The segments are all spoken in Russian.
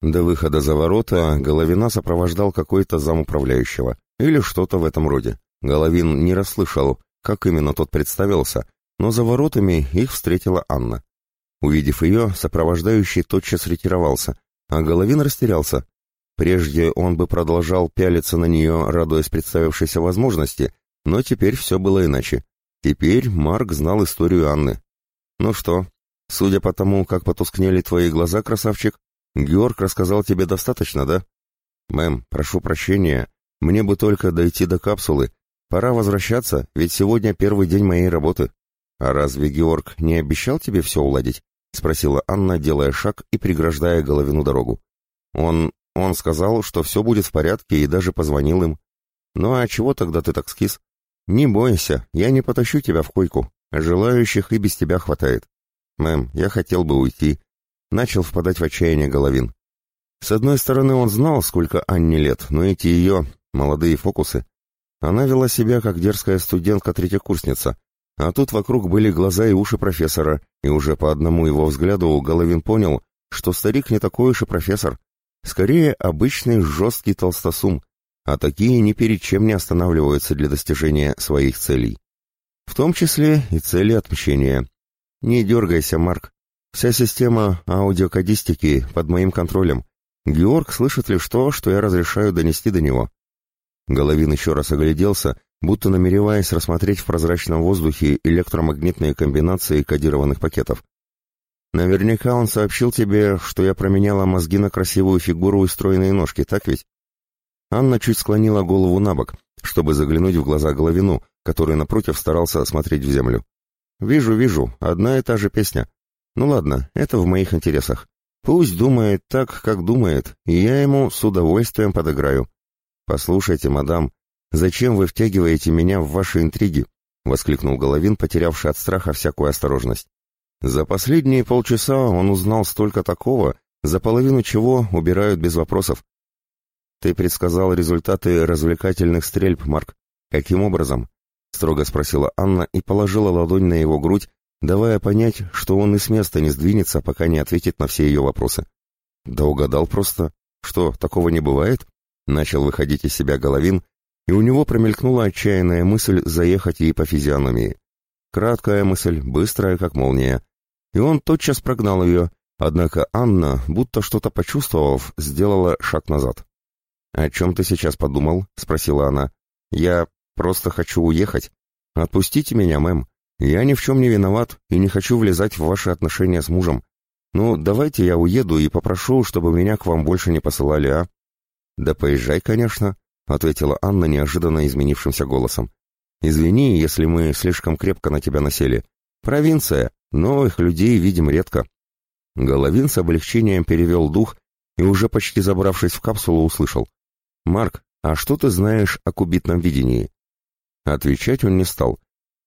До выхода за ворота Головина сопровождал какой-то замуправляющего или что-то в этом роде. Головин не расслышал, как именно тот представился, но за воротами их встретила Анна. Увидев ее, сопровождающий тотчас ретировался, а Головин растерялся. Прежде он бы продолжал пялиться на нее, радуясь представившейся возможности, но теперь все было иначе. Теперь Марк знал историю Анны. «Ну что, судя по тому, как потускнели твои глаза, красавчик, Георг рассказал тебе достаточно, да?» «Мэм, прошу прощения, мне бы только дойти до капсулы. Пора возвращаться, ведь сегодня первый день моей работы». «А разве Георг не обещал тебе все уладить?» — спросила Анна, делая шаг и преграждая Головину дорогу. «Он... он сказал, что все будет в порядке и даже позвонил им. Ну а чего тогда ты так скис? Не бойся, я не потащу тебя в койку. Желающих и без тебя хватает. Мэм, я хотел бы уйти». Начал впадать в отчаяние Головин. С одной стороны, он знал, сколько Анне лет, но эти ее молодые фокусы. Она вела себя, как дерзкая студентка-третьекурсница, а тут вокруг были глаза и уши профессора, и уже по одному его взгляду Головин понял, что старик не такой уж и профессор. Скорее, обычный жесткий толстосум, а такие ни перед чем не останавливаются для достижения своих целей. В том числе и цели отмщения. Не дергайся, Марк. Вся система аудиокодистики под моим контролем. Георг слышит лишь то, что я разрешаю донести до него. Головин еще раз огляделся будто намереваясь рассмотреть в прозрачном воздухе электромагнитные комбинации кодированных пакетов. Наверняка он сообщил тебе, что я променяла мозги на красивую фигуру и стройные ножки, так ведь? Анна чуть склонила голову на бок, чтобы заглянуть в глаза Головину, который напротив старался осмотреть в землю. «Вижу, вижу, одна и та же песня. Ну ладно, это в моих интересах. Пусть думает так, как думает, и я ему с удовольствием подыграю. Послушайте, мадам, «Зачем вы втягиваете меня в ваши интриги?» — воскликнул Головин, потерявший от страха всякую осторожность. За последние полчаса он узнал столько такого, за половину чего убирают без вопросов. «Ты предсказал результаты развлекательных стрельб, Марк. Каким образом?» — строго спросила Анна и положила ладонь на его грудь, давая понять, что он и с места не сдвинется, пока не ответит на все ее вопросы. «Да угадал просто. Что, такого не бывает?» Начал выходить из себя Головин, и у него промелькнула отчаянная мысль заехать ей по физиономии. Краткая мысль, быстрая, как молния. И он тотчас прогнал ее, однако Анна, будто что-то почувствовав, сделала шаг назад. «О чем ты сейчас подумал?» — спросила она. «Я просто хочу уехать. Отпустите меня, мэм. Я ни в чем не виноват и не хочу влезать в ваши отношения с мужем. Ну, давайте я уеду и попрошу, чтобы меня к вам больше не посылали, а?» «Да поезжай, конечно», — ответила Анна неожиданно изменившимся голосом. «Извини, если мы слишком крепко на тебя насели. Провинция, новых людей видим редко». Головин с облегчением перевел дух и, уже почти забравшись в капсулу, услышал. «Марк, а что ты знаешь о кубитном видении?» Отвечать он не стал.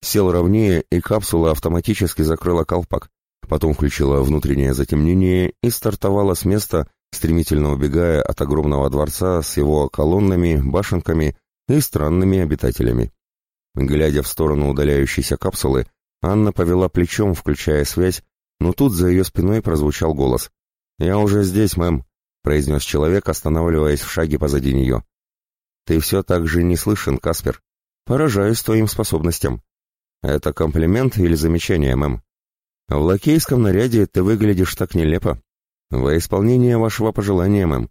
Сел ровнее, и капсула автоматически закрыла колпак. Потом включила внутреннее затемнение и стартовала с места, стремительно убегая от огромного дворца с его колоннами, башенками и странными обитателями. Глядя в сторону удаляющейся капсулы, Анна повела плечом, включая связь, но тут за ее спиной прозвучал голос. «Я уже здесь, мэм», — произнес человек, останавливаясь в шаге позади нее. «Ты все так же не слышен, Каспер. Поражаюсь твоим способностям. Это комплимент или замечание, мэм? В лакейском наряде ты выглядишь так нелепо. «Во исполнение вашего пожелания, мэм.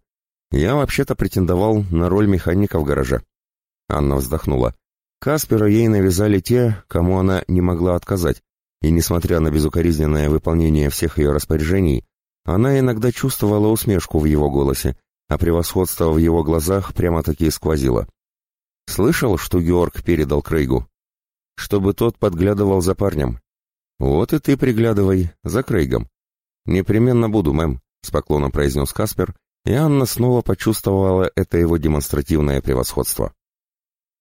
Я вообще-то претендовал на роль механика в гараже». Анна вздохнула. Каспера ей навязали те, кому она не могла отказать, и, несмотря на безукоризненное выполнение всех ее распоряжений, она иногда чувствовала усмешку в его голосе, а превосходство в его глазах прямо-таки сквозило. Слышал, что Георг передал Крейгу? Чтобы тот подглядывал за парнем. Вот и ты приглядывай за Крейгом. Непременно буду, мэм. — с поклоном произнес Каспер, и Анна снова почувствовала это его демонстративное превосходство.